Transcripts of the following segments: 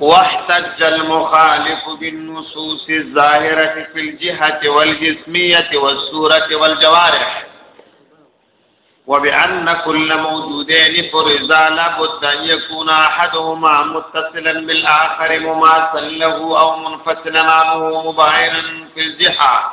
واحتج المخالف بالنصوص الظاهرة في الجهة والجسمية والصورة والجوارح وبأن كل موجودين فرزا لابد أن يكون أحدهما متصلا بالآخر مماثلا له أو منفصلا عنه مباينا في الجهة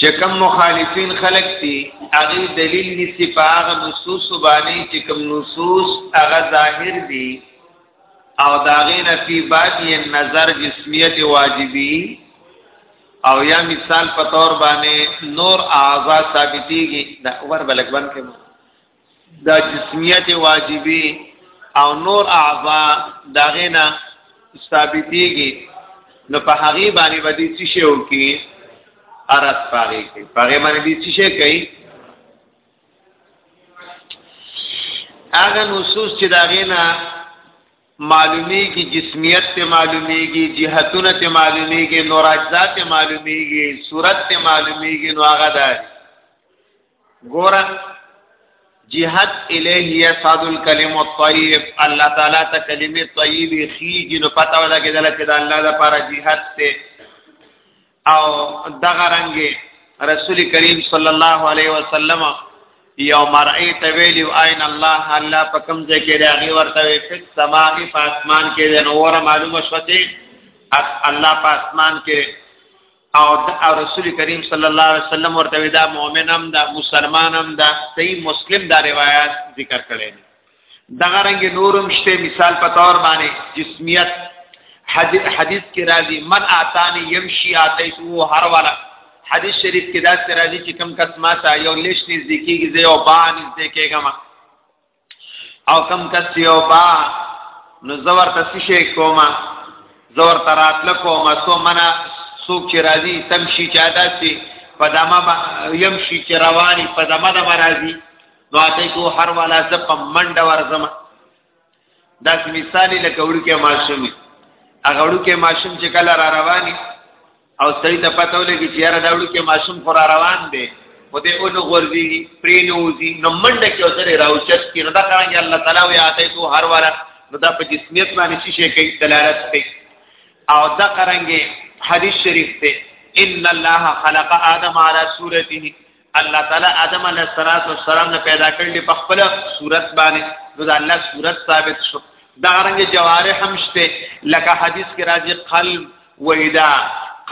چې کوم مخالفین خلق دي هغه دلیل نسی په هغه نصوص باندې چې کوم نصوص هغه ظاهر دي او داغه نفي باقی نظر جسمیت واجبی او یا مثال په تور باندې نور اعضاء ثابتيږي دا ور بلک باندې دا جسمیت واجبی او نور اعضا داغه نه ثابتېږي نو په هغه باندې باندې څه شی وکي ارات پاره کې پاره باندې دې څه شی کوي هغه نصوص چې داغه نه معلومیږي جسمیت ته معلومیږي جهتونه ته معلومیږي نور اجزا ته معلومیږي صورت ته معلومیږي نو هغه ده ګوره جهاد الیه یصعد الکلم الطیب الله تعالی ته کلمه طیبه خیږي نو پتا ولا کېدل چې د الله لپاره جهاد ته او دغه رنګه رسول کریم صلی الله علیه وسلم یو مرئی ته ویلو عین الله الله په کوم ځای کې راغي ورته وي په سما کې په اسمان کې د نور معلومه شوته الله په اسمان کې او او رسول کریم صلی الله علیه وسلم ورته دا مؤمنم دا مسلمانم دا صحیح مسلم دا روایت ذکر کړی دی دغه رنګ نورم شته مثال په تور باندې جسمیت حدیث کې راځي من اتانی یمشی اتیتو هر والا حدیث شریف کې دا راځي چې کم کس ما ته یو لښ نږدې کېږي زه یو باندې نږدې کېږم او کم کس یو با نو زور ته سشي کوما زور ته راتل کوما سو منا سوک چې راځي تمشي چا داسي پدما يمشي چې رواني پدما د مرাজি نو اته کو هر والا ز په منډه ورزم داس مثال لکه وړکه ماشومي هغه وړکه ماشوم چې کله را رواني او سړی ته پته ولګي چې یاره دا وړوکی ماشوم خو را روان دی خو دې اونو غورځي پرینوزي نو منډه کې اوسره راوچت کې نو دا څنګه الله تعالی وي آتے تو هر والا نو دا په جسمیت باندې شي کوي دلالت کوي او دا قرانګي حدیث شریف ته ان الله خلق ادم على صورته الله تعالی آدم علیه السلام نه پیدا کړل په خپل صورت باندې نو دا الله صورت ثابت شو دا رنګ جوارح هم شته لکه حدیث کې راځي قلب ویدا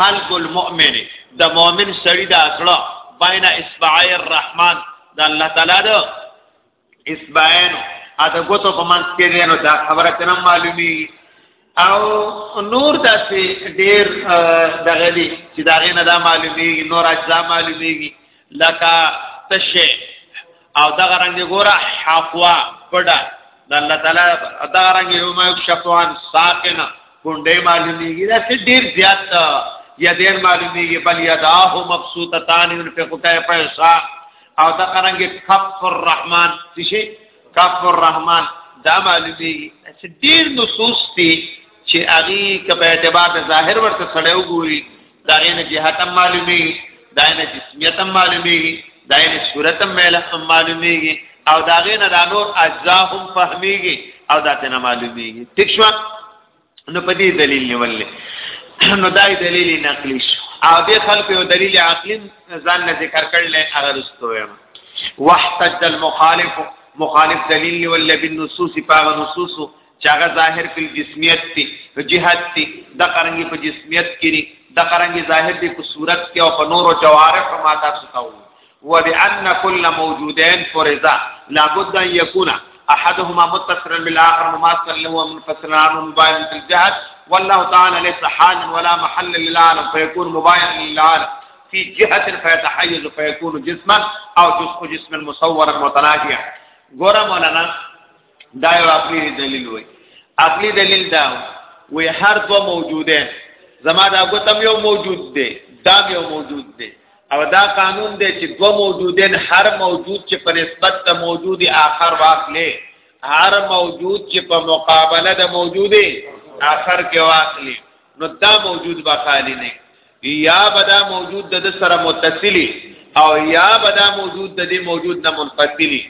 قلب المؤمن د مؤمن سړی دا اصله بین اصبعای الرحمن دا الله تعالی دا اسباین ا د ګوتو په منځ کې دی نو دا خبره تنه معلومي او نور داسې ډېر دغه دي چې دا غي نه دا معلومي نور اجزا معلومي لکه تشه او دغه رنګ ګوره حقوا پډا د الله تعالی دا رنګ یو ما شفوان ساکنه کونډې معلومیږي دا څه ډیر زیات یادین معلومیږي بل یداه مبسوطتان انفقو کای پیسا او دا قرانګه کف الرحمن څه شي کف الرحمن دا معلومي چې ډیر نصوص دي چې اغي کبه اعتبار د ظاهر ورته سړی وګوري دا نه جهات معلومي دا نه جسمیت معلومي دا نه صورت معلومي او دا غینه دا نور اجزا هم فهميږي او دا ته نه معلوميږي ٹھیک شو نو په دې دلیل نیول نو دای دلیل نقلی شو او دې خلکو یو دلیل عقلی ځان نه ذکر کړل هغه رستو یم واحتج المخالف مخالف دلیل نیول بالنصوص په نصوص چاغه ظاهر په جسمیت دی په جهاد دی د قرنګي په جسمیت کې دی د قرنګي ظاهر دی په صورت کې او په نورو جوارح په ماده ستاو وبأن كل موجودين فرزا لابد أن يكون أحدهما متصلا بالآخر مماثلا له ومنفصلا عنه مباينا في الجهد والله تعالى ليس حالا ولا محلا للعالم فيكون مباينا للعالم في جهة فيتحيز فيكون جسما أو جزء جسم مصورا متناهيا غورا مولانا دا یو عقلی دلیل وای عقلی دلیل دا وی هر دو موجوده زما دا ګوتم یو موجود دی دا یو موجود دی او دا قانون دی چې دو موجودین هر موجود چې په نسبت ته موجودی آخر واخلې هر موجود چې په مقابله د موجودی آخر کې واخلې نو دا موجود به خالی نه یا بدا موجود د سره متصلی او یا بدا موجود د دې موجود نه منفصلی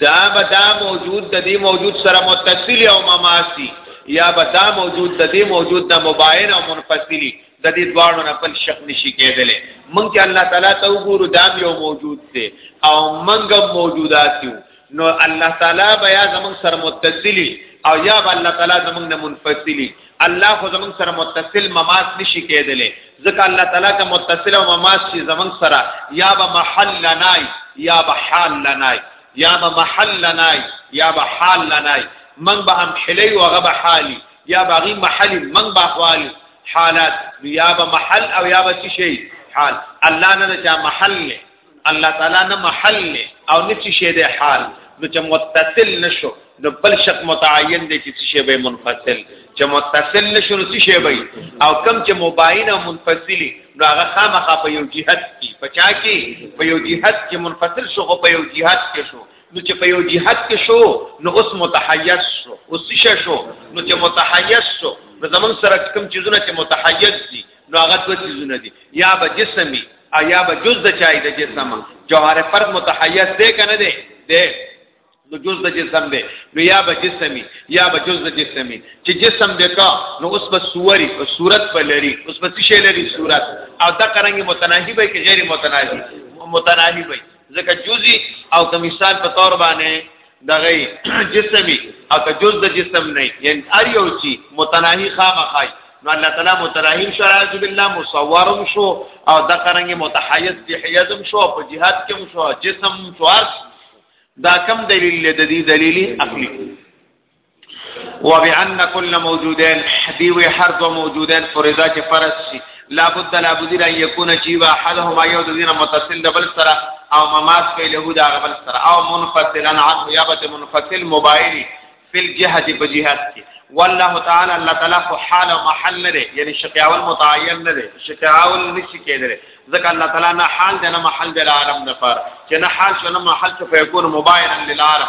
دا به دا موجود د دې موجود سره متصل او مماسی یا به دا موجود د دې موجود نه مباین او منفصلی د دې دواړو نه بل شک نشي کېدلی مونږ چې الله تعالی ته وګورو دا یو موجود دی او مونږ موجودات یو نو الله تعالی بیا زمونږ سره متصلی او یا به الله تعالی زمونږ نه منفصلی الله خو زمون سره متصل مماس نشي کېدلې ځکه الله تعالی کا متصل او مماس شي زمون سره یا به محل لنای یا به حال لنای یا به محل لنای یا به حال لنای من به هم حلی او غب حالی یا باغی محل من به حال حالات یا به محل او یا به شي حال الله نه چا محل الله تعالی نه محل او نه چې شی د حال نو چې متصل نشو نو بل شک متعین دی چې شی به منفصل چې متصل نشو نو شی به او کم چې مباین او منفصلی نو هغه خامخا په یو جهت کې پچا کې په یو جهت کې منفصل شو په یو جهت کې شو نو چې په یو جهاد کې شو نو اوس متحیز شو اوس شې شو نو چې متحیز شو نو زمون سره کوم چیزونه چې متحیز دي نو هغه دوه چیزونه دي یا به جسمي او یا به جز د چای د جسم جوهر فرد متحیز دی کنه دی دی نو جز د جسم دی نو یا به جسمي یا به جز د جسمي چې جسم دی کا نو اوس به سوري او صورت په لري اوس به څه شی لري صورت او دا کرانګي متناهي به کې غیر متناهي متناهي به ځکه جزي او د مثال په تور باندې دغه جسمي او که جز د جسم نه یعنی ار یو چی متناهی خامخای نو الله تعالی متناهی شو اعوذ بالله مصورم شو او د قرنګ متحیز به حیزم شو په جهاد کې شو جسم شو دا کم دلیل د دې دلیلی عقلی وبان كل موجودين دی وی هر دو موجودين فرضا چې فرض شي لابد لابد ان يكون شي واحدهما یو د دینه متصل دبل سره او مماس په له دا غبل سره او منفصلا عنه یا بت منفصل موبایل فل جهه په جهات کې والله تعالی الله تعالی خو حال او محل لري یعنی شقاول متعین لري شقاول نشي کېدل ځکه الله تعالی نه حال د نه محل د عالم د فار چې نه حال شنه محل څه فیکون موبایل للعالم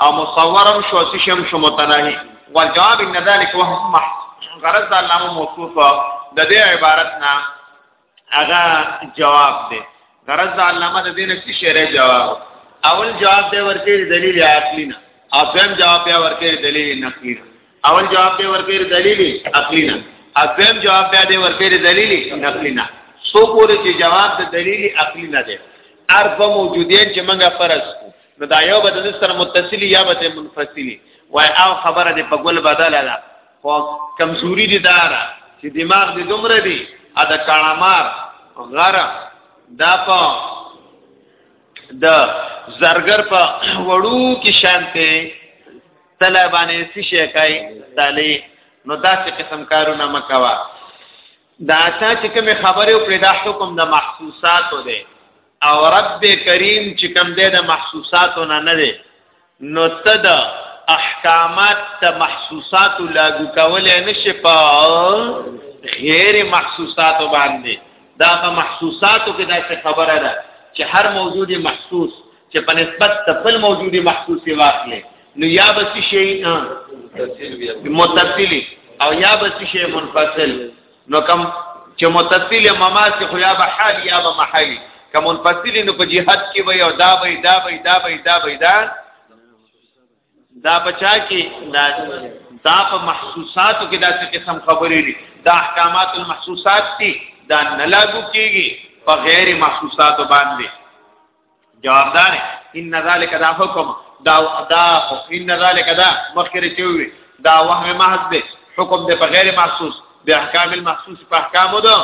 او مصورم شو سشم شو متناهي والجواب ان ذلك وهم محصور غرض د علامه موصوف د دې عبارت نه هغه جواب دی غرض د علامه د دې نه څه شری جواب اول جواب دی ورته دلیل عقلی نه او دویم جواب بیا ورته دلیل نقلی نه اول جواب دی ورته دلیل عقلی نه او دویم جواب بیا دی ورته دلیل نقلی نه سو پورې چې جواب د دلیل عقلی نه دی اربع موجودین چې موږ فرض کو نو دا یو به د سره متصلی یا به منفصلی وای او خبره دې په ګل بدل ده خو کمزوري دي دارا چې دماغ دې دومره دي ا د کړمار غره دا په د زرګر په وړو کې شانته طلبانه سي شي کوي دالي نو دا چې قسم کارونه مکوا دا تا چې کوم خبره او پیدا حکم د محسوسات دی او رب کریم چې کوم دی د محسوسات نه نه دی نو تد احکامات ته محسوسات لاګو کول نه شي په غیر محسوسات باندې دا په محسوساتو کې دا څه خبره ده چې هر موجود محسوس چې په نسبت تفل موجودی محسوس واخلې نو یا بس شي متصل او یا بس شي منفصل نو کم چې متصل مماس خو یا به حال یا به محلی کم منفصل نو په جهاد کې وي او دا وي دا وي دا وي دا وي دا دا بچا کې دا دا په محسوساتو کې داسې قسم خبرې دي دا احکامات المحسوسات دي دا نه لاګو کیږي په غیر محسوساتو باندې جوابدار ان ذالک دا حکم دا دا ان ذالک دا مخکره چوي دا وهم محض دی حکم دی په غیر محسوس د احکام المحسوس په احکام ده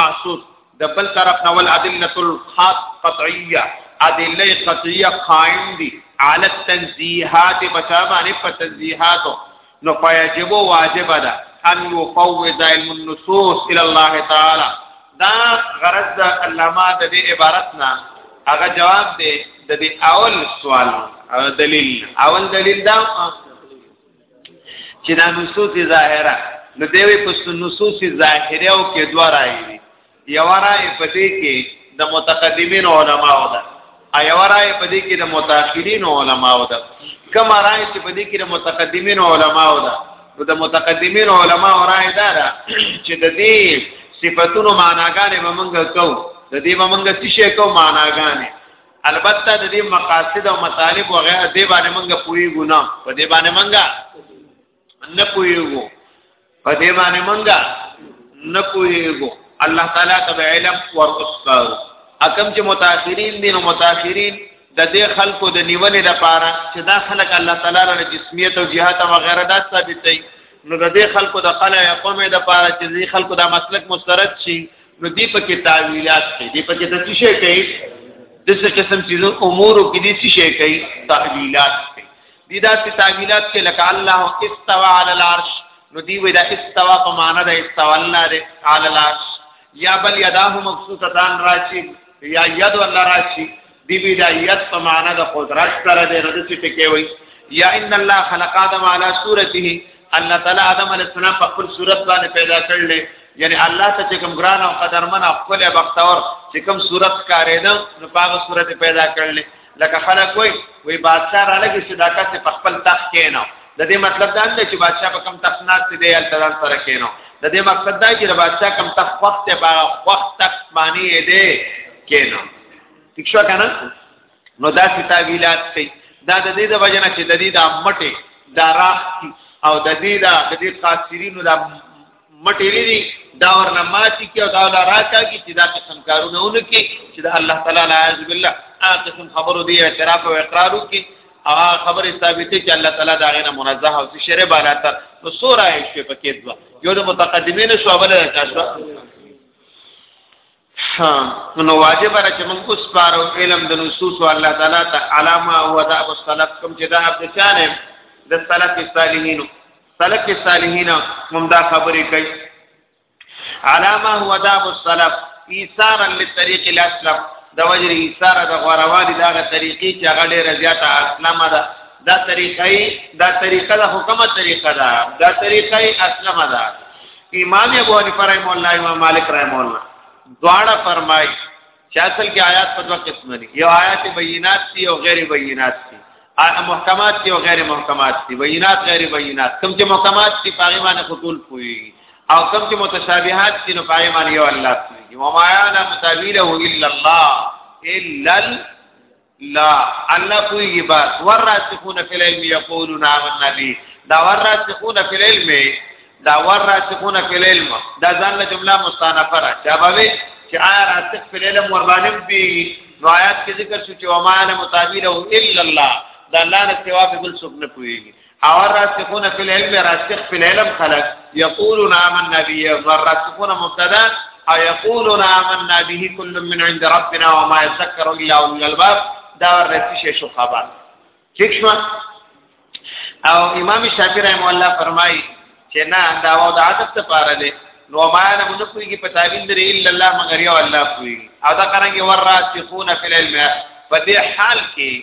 محسوس د بل طرف نو الادله الخاص قطعيه ادله قطعيه قائم دي على التنزيهات بشابه په تنزيهات نو فيجب واجب ده ان يفوض علم النصوص الى الله تعالى دا غرض د علامه د دې عبارت نه هغه جواب دی د دې اول سوال دلیل اول دلیل دا چې دا نصوص ظاهره نو دی وی پس نصوص ظاهره او کې دوه رائے دي یو رائے پدې کې د متقدمین علما او ده ایو رائے پدې کې د متأخرین علما او ده کوم رائے چې پدې کې د متقدمین علما او ده نو د متقدمین علما او رائے دا ده چې د دې صفاتونو معناګانې به موږ کوو د دې به موږ څه شي کوو معناګانې البته د دې مقاصد او مطالب او غیره دې باندې مونږه پویګو نه په دې باندې مونږه نه پویګو په دې باندې مونږه نه پویګو الله تعالی ته علم ورسپاو اکم چې متأخرین دي نو متأخرین د دې خلکو د نیولې لپاره چې دا خلک الله تعالی له جسمیت او جهات او غیره دا ثابتې نو د دې خلکو د قلع قومې لپاره چې دې خلکو دا مسلک مسترد شي نو دی په کې تعویلات کوي دی په کې د څه شي کوي د څه قسم چیزو امور او کې د څه شي کوي تعویلات کوي دی دا څه تعویلات کې لکه الله استوا علی العرش نو دی ودا استوا په معنا د استوا الله دی علی العرش یا بل یداه مبسوطتان راشي یا ید الله راشي دی بدایت په معنا د قدرت سره د رد څخه کوي یا ان الله خلق آدم علی صورته الله تعالی آدم علی السلام په خپل صورت باندې پیدا کړل یعنی الله ته چې کوم ګران او قدرمن او خپل بختور چې کوم صورت کارې ده نو په هغه صورت پیدا کړل لکه خلک وای وای بادشاہ را لګي چې دا کس په خپل تخت کې نه د دې مطلب دا نه چې بادشاہ په کم تخت نه ستې دی التدان سره کینو د دې مقصد دا چې د بادشاہ کم تخت وخت په وخت تخت معنی دی کینو ٹھیک شو کنه نو دا سی تعویلات کوي دا د دې د وجنه چې د دې د مټه دا راخ او د دې د د دې خاصرینو د مټې لري دا ورنه ماتي کې او دا لا راکاږي چې دا قسم کارونه ونکي چې د الله تعالی نعوذ بالله هغه قسم خبرو دی اعتراف او اقرار وکي او خبره ثابته چې الله تعالی دا غنه منزه او شری بالا تر نو سوره یې شپه کې دوا یو د متقدمین شو بل راځه نو واجب را چې موږ اوس پاره علم د نصوص او الله تعالی ته علامه او دا ابو سلف کوم چې دا ابو چانه د سلف صالحین سلف صالحین موږ دا خبرې کوي علامه هو دا ابو سلف ایثارا للطريق الاسلم د وجر ایثار د غوروالي دغه طریقې چې هغه ډېر زیاته اسلامه ده دا طریقې دا طریقه د حکومت طریقه ده دا طریقې اسلامه ده امام ابو حنیفه رحم الله امام مالک رحم الله دواړه فرمایي چې اصل کې آیات په دوه قسم دي یو آیات بینات دي او غیر بینات دي محکمات دي او غیر محکمات دي بینات غیر بینات کوم چې محکمات دي پاره باندې خطول پوي او کوم چې متشابهات دي نو پاره باندې یو الله پوي و ما یعلم تاویله الا الله الا لا الله کوي بس وراسخون فی العلم یقولون آمنا به دا وراسخون فی العلم دا وراسخون فی العلم دا ځان جمله مستانفه را چا به چې آیا راسخ فی العلم ور باندې دی نو آیات کې ذکر شو چې وما انا متابیره الا الله دا الله نه سوا په بل څوک نه پويږي او الراسخون فی العلم راسخ فی العلم خلق یقولون آمنا به والراسخون مبتدا او یقولون آمنا به کل من عند ربنا وما يذكر الا اولو الالباب دا ورته شو خبر ٹھیک شو او امام شافعی رحم الله فرمایي چې نه دا و د عادت ته پاره دی نو ما نه موږ کوي په تعویل درې الا الله مگر یو الله کوي او دا څنګه ور راسخون فی العلم په دې حال کې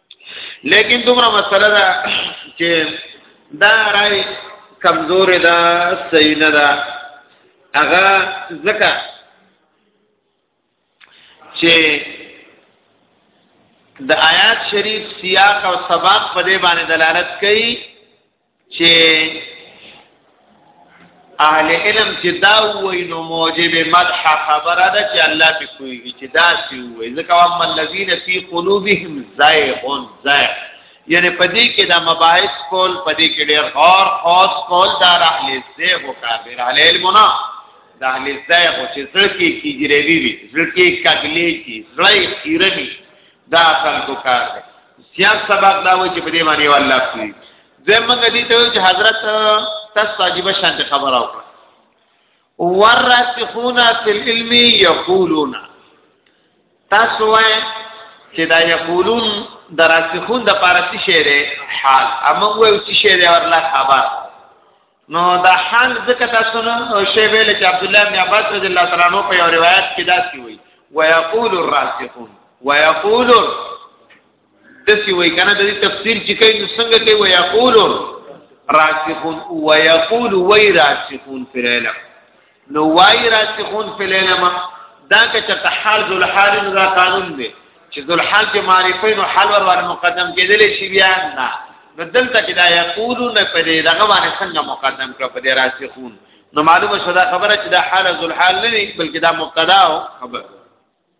لیکن دومره مسله ده چې دا رائے کمزور ده صحیح نه ده هغه ځکه چې د آیات شریف سیاق او سباق په دې باندې دلالت کوي چې اهل علم چې دا وای نو موجب مدح خبره ده چې الله په کوي چې دا سی وای ځکه هم الذين في قلوبهم زائغ زائغ یعنی پدې کې دا مباحث کول پدې کې ډېر غور خاص کول دا اهل زائغ او کافر اهل علم نه دا اهل زائغ چې ځکه کې ګریوي وي ځکه کګلې کې ځای خیرني دا خلکو کار دی زیات سبق دا وایي چې په دې باندې یو الله کوي زمونږ دې ته چې حضرت تاسو عجیب شانت خبره وکړه ورثخون فی العلم یقولون تاسو وای چې دا یقولون دراسخون د پارسی شعر حال امو وای چې شعر ورلا خبر نو دا حال ځکه تاسو نو شی ویل چې عبد الله بن عباس رضی الله تعالی عنہ په یو روایت کې داسې وایي ويقول الراسخون ويقول دسی وای کنه د دې تفسیر چې کوي نو څنګه کوي ويقول راسخون ويقول وي راسخون فی العلم نو وای راسخون په لیلما دا که چرته حال ذل حال نو دا قانون دی چې ذل حال په معرفه نو حال ور ور مقدم کېدل شي بیا نه نو دلته کې دا یقولون په دې دغه باندې څنګه مقدم کړ په دې راسخون نو معلومه شوه دا خبره چې دا حال ذل حال نه دی بلکې دا مبتدا او خبر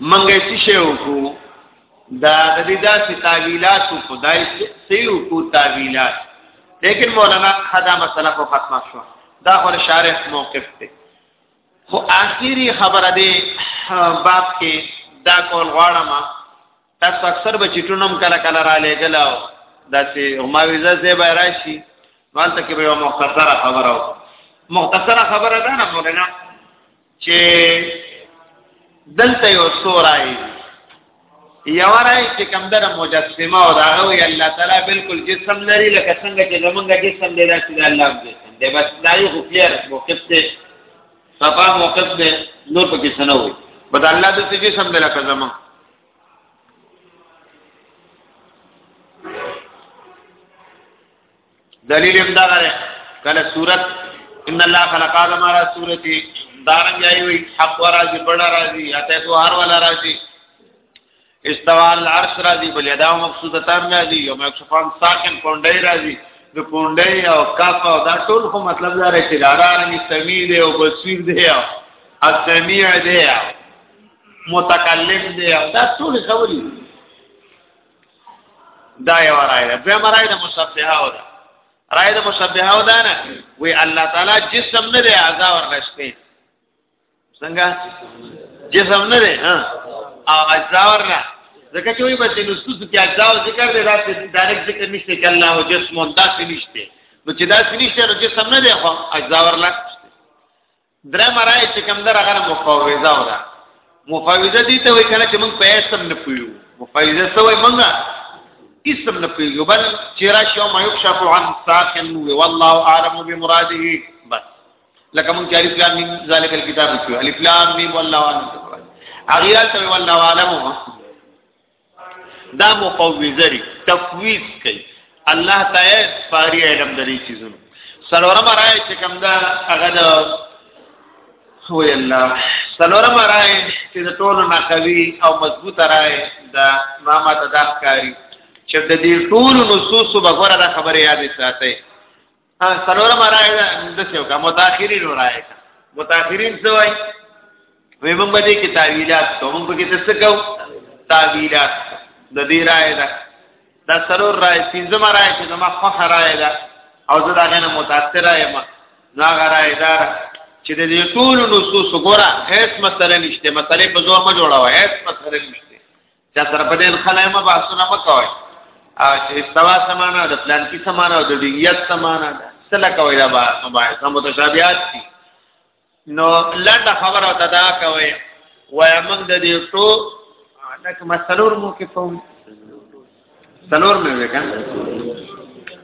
منګه څه شی وکړو دا د دې داسې تعویلات او خدای سیو کو تعویلات لیکن مولانا خدا مسله خو ختمه شو دا خو شارح موقف دی خو آخري خبره دی باب کې دا کول غواړم تاسو اکثر به چټونم کله کله را لګلاو داسې هما ویزه زه به راشي مالته کې به یو مختصره خبره وکړم مختصره خبره ده نه مولانا چې دلته یو سورای یو راي چې کوم در مجسمه او داغه وی الله تعالی بالکل جسم لري لکه څنګه چې زمونږ جسم دی راځي د الله جسم دی بس دا یو خو کلیر موقف دی صفا موقف دی نور پکې سنوي بد الله د جسم دی لکه زمونږ دلیل هم دا غره کله صورت ان الله خلق آدم را صورتي دارنګ یې وی حق راځي بڑا راځي اته تو هر ولا راځي استوا العرش راځي بل یدا مقصوده تام راځي یو مکشفان ساکن کونډي راځي د کونډي او کاف او دا ټول خو مطلب دا رې چې داران سمي دی او بصیر دی او اسمیع دی متکلم دی او دا ټول خبرې دا یو راي ده به مرای د مشبهه و ده راي د مشبهه و ده نه وی الله تعالی جسم نه دی اعضاء ورنشته څنګه جسم نه دی ها او اعضاء ورنه ځکه چې وی بس نو څه چې اعضاء ذکر دی دا ډایرکټ ذکر نشته چې الله او جسم دا څه نشته نو چې دا څه نشته نو جسم نه دی خو اعضاء ورنه درم راي چې کوم در هغه مفوضه ودا مفوضه دي ته وای کنه چې موږ په اسم نه پویو مفوضه څه وای موږ اسم نه پویو بل چې را شو ما یکشف عن ساکن والله اعلم بمراده بس لکه موږ چې الف لام میم ذالک الكتاب چې الف لام میم والله اعلم اغیال ته والله اعلم دا مفوضری تفویض کوي الله تعالی سپاری علم درې چیزونو سلورم راي چې کوم دا هغه د وی الله سلورم راي چې د ټولو نقوي او مضبوط راي دا ماما تداخکاری چې د دې ټولو نصوصو بغیر د خبرې یادې ساتي ها سلورم راي ده د څه کا متأخرین راي کا متأخرین څه وای وې موږ باندې کې تعویلات کوم موږ کې څه کو تعویلات د دې راي ده دا سلور راي پنځم راي چې ما فخر راي ده او زه دا غنه متأثر رایم نو هغه راي ده چې د دې ټول نصوص ګوره هیڅ مسله نشته مسلې په زور ما جوړاوه هیڅ مسله نشته چا سره په دې خلای ما باسونه مکوي او چې استوا سمانه د پلان کې سمانه او د ډیګیت سمانه ده سره کوي دا مباحثه متشابهات دي نو لنډه خبره ته دا کوي وای موږ د دې ټو لکه مسلور مو کې فهم سلور مې وې کنه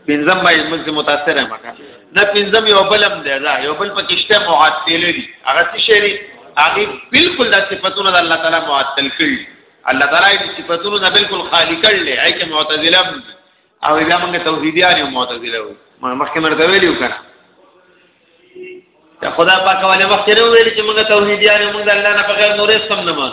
پنځم باندې موږ متاثر یم کنه نه پنځم یو بلم دی دا یو بل په کشته معطل دي هغه څه شری هغه بالکل د صفاتونو د الله تعالی معطل کړي الله تعالی د صفاتونو نه بالکل خالی کړل هي چې معتزله او دا موږ توحیدیان یو معتزله وو مخکې مرته ویلو کنه دا خدا پاک ولې مخکې ویل چې موږ توحیدیان موږ د الله نه په غیر نورې سم نه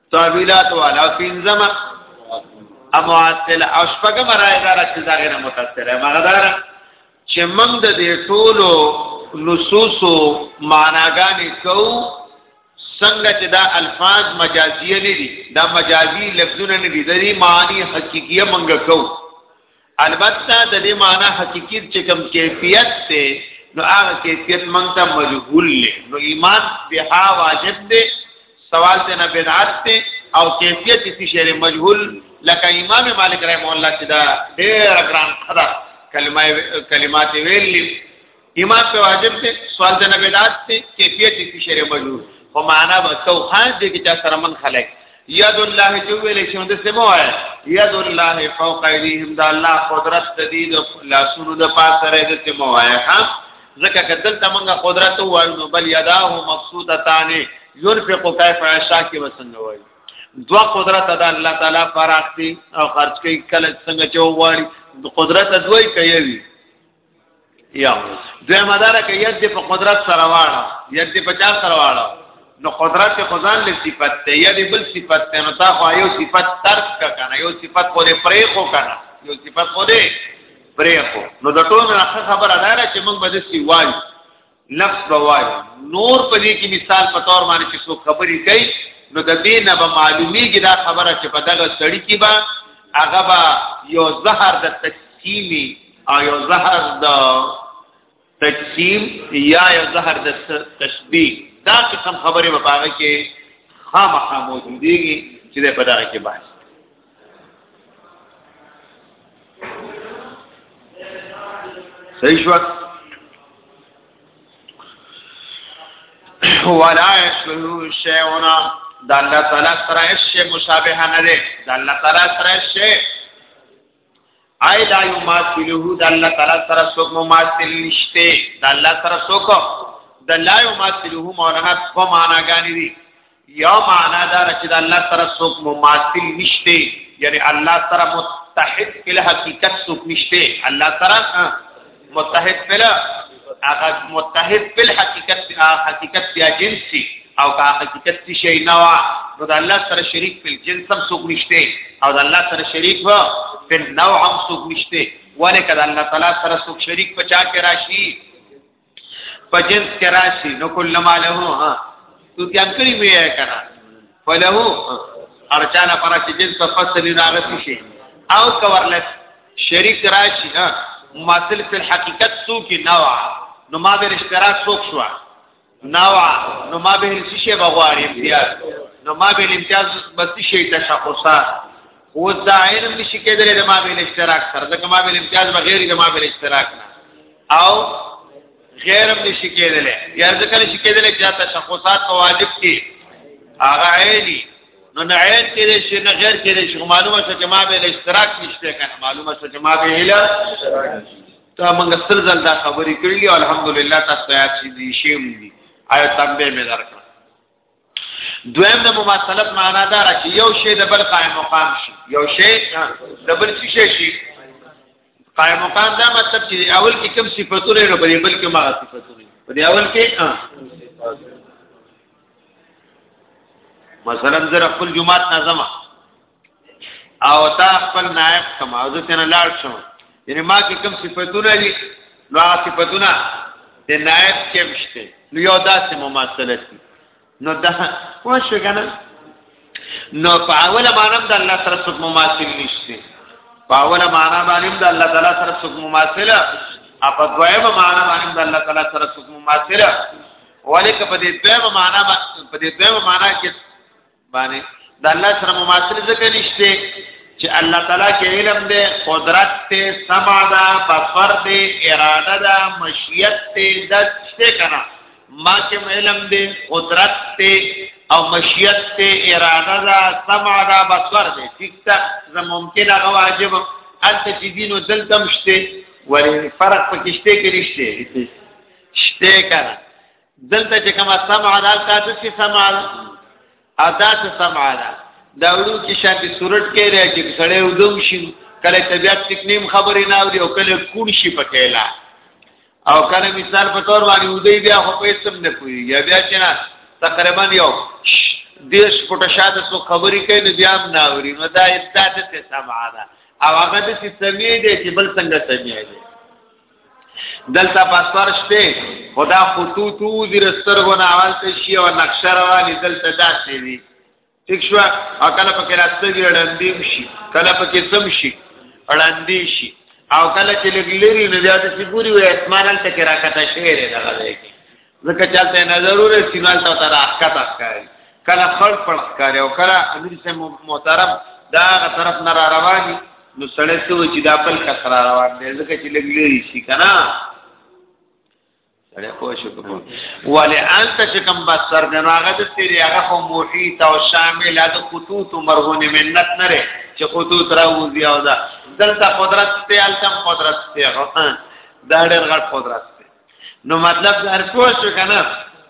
تعویلات والا پنځمه امواصل او شپږم راي دار چې دا غیر متأثره مغدار چې موږ د دې ټولو نصوصو معناګانې کوو څنګه چې دا الفاظ مجازي نه دي دا مجازي لفظونه نه دي د دې معنی حقيقيه موږ کوو البته د دې معنی حقیقت چې کوم کیفیت ته نو هغه کیفیت مونږ ته مجهول دی نو ایمان بها واجب دی سوال ته نه بدعت دی او کیفیت یې شعر مجهول لکه امام مالک رحم الله چې دا ډېر ګران خدا کلمه کلمات ویلي امام په واجب ته سوال د نبیدات ته کیفیت کی شری مجبور خو معنا به تو خان دې کې چا سره من خلک ید الله چې ویلې چې د سمو آیا ید الله فوق ایدیهم دا الله قدرت دې د لاسونو د پاسه رې د سمو آیا ها ځکه کدل تمنګ قدرت وایو نو بل یداه مبسوطتان ينفق کیف عشاء کې وسنګ وایي دوا قدرت ادا الله تعالی فراخ دي او خرج کوي کله څنګه چې وغواړي قدرت دوی کوي یا دوی مدار کې ید دې په قدرت سره واړه ید دې په چا سره واړه نو قدرت خدان له صفت ته ید بل صفت ته نو تا خو یو صفت ترک کا کنه یو صفت خو دې پرې خو کنه یو صفت خو دې پرې خو نو د ټول نه خبره ده چې موږ به دې سی وایو لفظ بوای نور په دې کې مثال په تور باندې چې څو خبرې کوي نو د دې نه به معلومیږي دا خبره چې په دغه سړی کې به هغه به یو زهر د تقسیمی او یو زهر د تقسیم یا یو زهر د تشبیه دا قسم خبرې به پاره کې خامخا موجودېږي چې په دغه کې بحث صحیح شو ولا يشبه شيئا د الله تعالی سره شی مشابه نه دی د الله تعالی سره شی آی لا یماثله د الله تعالی سره څوک مماثل نشته د الله سره څوک د لا یماثله مولانا په معنا غانی دي یا معنا دا چې د الله سره څوک مماثل نشته یعنی الله سره متحد په حقیقت څوک نشته الله سره متحد په هغه متحد په حقیقت حقیقت یا جنسي او کا حقیقت څه شي نه وا نو د الله سره شریک په جنس هم څوک نشته او د الله سره شریک په نوع هم څوک نشته ولکه د الله تعالی سره څوک شریک په چا کې راشي په جنس کې راشي نو کله ما له ها تو ځان کړی وی کنه فله ارچانه پراشي جنس په فصل نه راغلی شي او کورلس شریک راشي ها مماثل فی الحقیقت سو کی نوع نو ما به اشتراک سوک شو نوع نو ما به شیشه بغواری امتیاز نو ما به امتیاز بس شی تشخصا خو دا علم نشي کېدلی د ما بیل اشتراک سره ځکه ما بیل امتیاز بغیر د ما بیل اشتراک نه او غیر هم نشي کېدلی یا ځکه نشي کېدلی چې تشخصات په واجب کې هغه عیني نو نه عین کېدلی شي نه غیر کېدلی شي معلومه شو چې ما بیل اشتراک نشته کنه معلومه شو چې ما بیل تا موږ سر ځل دا خبرې کړلې الحمدلله تاسو ته یاد شي دي شي دي آیا تنبیه مې درکړه دویم د مماثلت معنا دا چې یو شی د بل قائم مقام شي یو شی د بل څه شي قائم مقام دا مطلب چې اول کې کوم صفاتونه نو په بل کې ما صفاتونه په دې اول کې مثلا زه خپل جمعات نظم او تا خپل نائب کوم او زه تنه لاړ شم یعنی ما کې کوم صفاتونه دي نو هغه صفاتونه د نائب کې مشته نو یو داسې مماثله دي نو دا وشه کنه نو په اوله معنی د الله سره څوک مماثل نشته په اوله معنی باندې د الله تعالی سره څوک مماثل او په دویمه معنی باندې د الله تعالی سره څوک مماثل ولیک په دې دویمه معنی په دې دویمه معنی کې باندې د الله سره مماثل ځکه نشته چې الله تعالی کې علم دی قدرت دی سمع ده بصر دی اراده ده مشیت دی د څه کنه ما کې علم دی قدرت دی او مشیت دی اراده ده سمع ده بصر دی ټیک ته زه ممکن هغه واجب انت چې دین او دلته مشته ولې فرق پکې شته کې نشته شته کنه دلته چې کومه سمع ده تاسو چې سمع ده ادا څه سمع ده دا ورو کې شانتي صورت کې راځي چې سړی ودوم شي کله طبيعت تکنیم خبرې نه اوري او کله کون شي پکېلا او کله مثال په تور باندې ودی بیا خو په سم نه کوي یا بیا چې نه تقریبا یو دیش پټه شاده سو خبرې کوي نو بیا نه اوري نو دا استاد ته سمع ده او هغه د سمې دي چې بل څنګه سمې دي دلته پاسور شته خدا خطوط وزي رسترګو نه اول ته شي او نقشه رواني دلته داسې دي ٹھیک شو او کله په کې راستګي وړاندې شي کله په کې سم شي وړاندې شي او کله چې لګلري نو بیا د سپوري وي اسمان ته کې راکته شعر دغه دی ځکه چې هلته نظر ورسي نو هلته ته راښکته ښکاري کله خړ پړ ښکاري او کله امیر صاحب محترم دا هغه طرف نه را رواني نو سړی څه وایي چې دا بل کس را روان دی ځکه چې لږ لرې شي که نه سړی پوه شو که پوه ولې هلته چې کوم بستر دی نو هغه د تېرې هغه خو محیط او شامل د خطوط مرغون منت نه دی چې خطوط راوځي او دا دلته قدرت دی هلته هم قدرت دی دا ډېر غټ قدرت نو مطلب در پوه شو کنه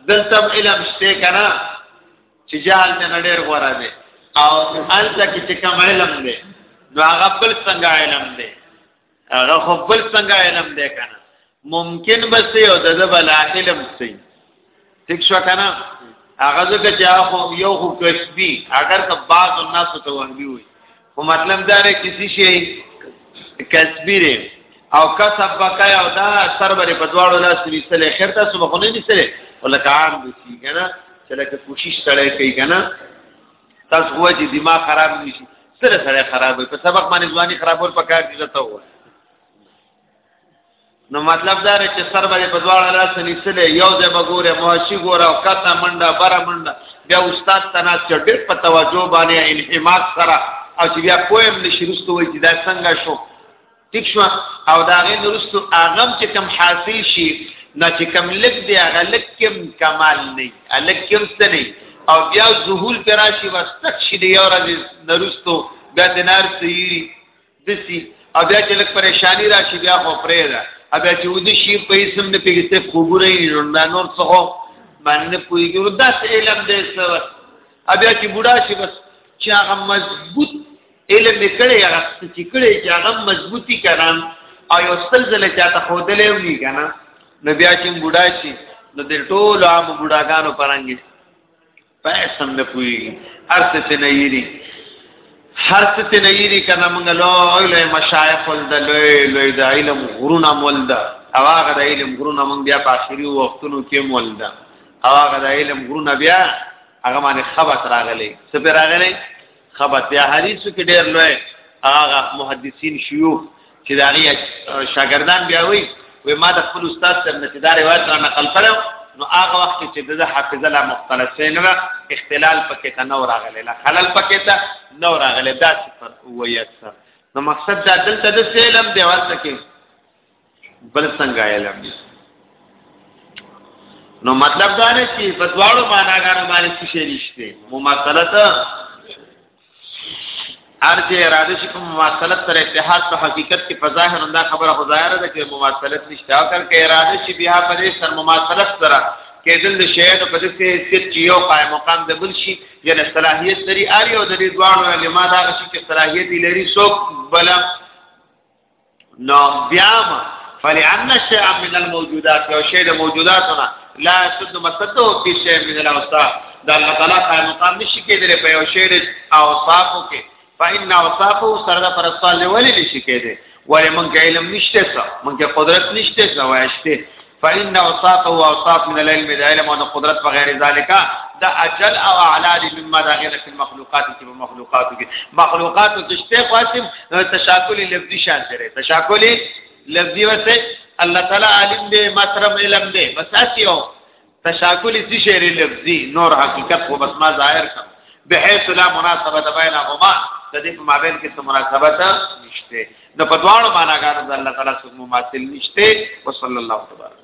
دلته علم شته کنه چې جال نه نړیر غوړه دی او هلته کې چې کوم علم دی نو هغه بل څنګه علم دی هغه خپل څنګه علم دی کنه ممکن بس یو د بل علم سي ٹھیک شو کنه هغه ځکه چې هغه یو خو کسبي اگر که بعض الناس ته وهبي وي خو مطلب دا دی چې څه شي کسبي دی او کسب بقای او دا سر بری په دواړو لاس ویستلې خیر تاسو به خونه نیسلې ولکه عام دي شي کنه چې لکه کوشش سره کوي کنه تاسو هو چې دماغ خراب نشي سره سره خراب وي په سبق باندې ځواني خرابول پکار دي ته وایي نو مطلب دا چې سر باندې په دواړه لاس نیسلې یو ځای به ګوره ماشي ګوره او کته منډه بره منډه بیا استاد تناس چې ډېر په توجه باندې انحماق سره او چې بیا پویم نشي رستو وي چې دا څنګه شو ټیک شو او دا غي نورستو اغم چې کم حاصل شي نه چې کم لګ دی هغه لګ کم کمال نه الګ کم څه نه او بیا ظهور کراشي واستک شي دی اور نورستو بیا دینار سیری دسی او بیا چې لک پریشانی راشي بیا خو پرې ده او بیا چې ودی شي په اسم نه پیږسته خوګره یې نه نور څه هو باندې پویږي وردا څه علم دې سو او بیا چې بوډا شي بس چې هغه مضبوط علم دې کړي هغه چې کړي چې هغه مضبوطی کرام او یو سلسله چاته خودلې ونی کنه نو بیا چې بوډا شي نو د ټولو عام بوډاګانو پرانګي پس هم نه پويږي ارته ته نه یری هر څه ته نه یری کنه موږ لوی لوی مشایخ ول د لوی لوی د علم غرونه مول ده او هغه د علم غرونه موږ بیا په اخري وختونو کې مول ده او هغه د علم غرونه بیا هغه باندې خبرت راغلي څه پر راغلي خبر دی حدیثو کې ډېر لوی هغه محدثین شيوخ چې دا غي شاګردان بیا وي و ما د خپل استاد سره نه دا روایت را نقل کړو نو هغه وخت چې د حافظه لا مختلفه نه اختلال پکې ته نو راغلی لا خلل پکې ته نو راغلی دا صفر وایي اکثر نو مقصد دا دلته د سیلم دی ورته کې بل څنګه علم دي نو مطلب دا نه چې په دواړو معناګانو باندې څه شي نشته مماثلت ارجه اراده شي په مماثلت سره اتحاد په حقیقت کې په ظاهر انده خبره خو ظاهره ده چې مماثلت نشته او کر کې اراده شي بیا په دې سره مماثلت سره کېدل د شی نو په دې کې سیټ چې یو قائم مقام د بل شي یعنی صلاحیت لري اړ یو د دې دواړو علما دا شي چې صلاحیت لري څوک بل نو بیا ما فلان شیء من الموجودات او شیء د موجوداتنا لا شد مسدو فی شیء من الاوصاف دا الله تعالی قائم مقام نشی کېدل په یو شیء اوصافو کې فإن اوصافه سره پر سوال ولې نشی کېدل ولې مونږ علم نشته څه مونږ قدرت نشته څه واشته فإن اوصافه واوصاف من العلم د علم او قدرت په غیر ذالک دا اجل او اعلی دی مما دا غیر فی المخلوقات کی مخلوقات کی مخلوقات تشته قاسم تشاکل لفظی شان سره تشاکل لفظی وسه الله تعالی عالم دی مطرم علم دی بس اسیو تشاکل سی شعر لفظی نور حقیقت کو بس ما ظاهر کم بحيث لا مناسبه بينهما د دې په مابین کې څه مناسبت نشته د په دواړو معناګانو د الله تعالی سره مماثل نشته وصلی الله تبارک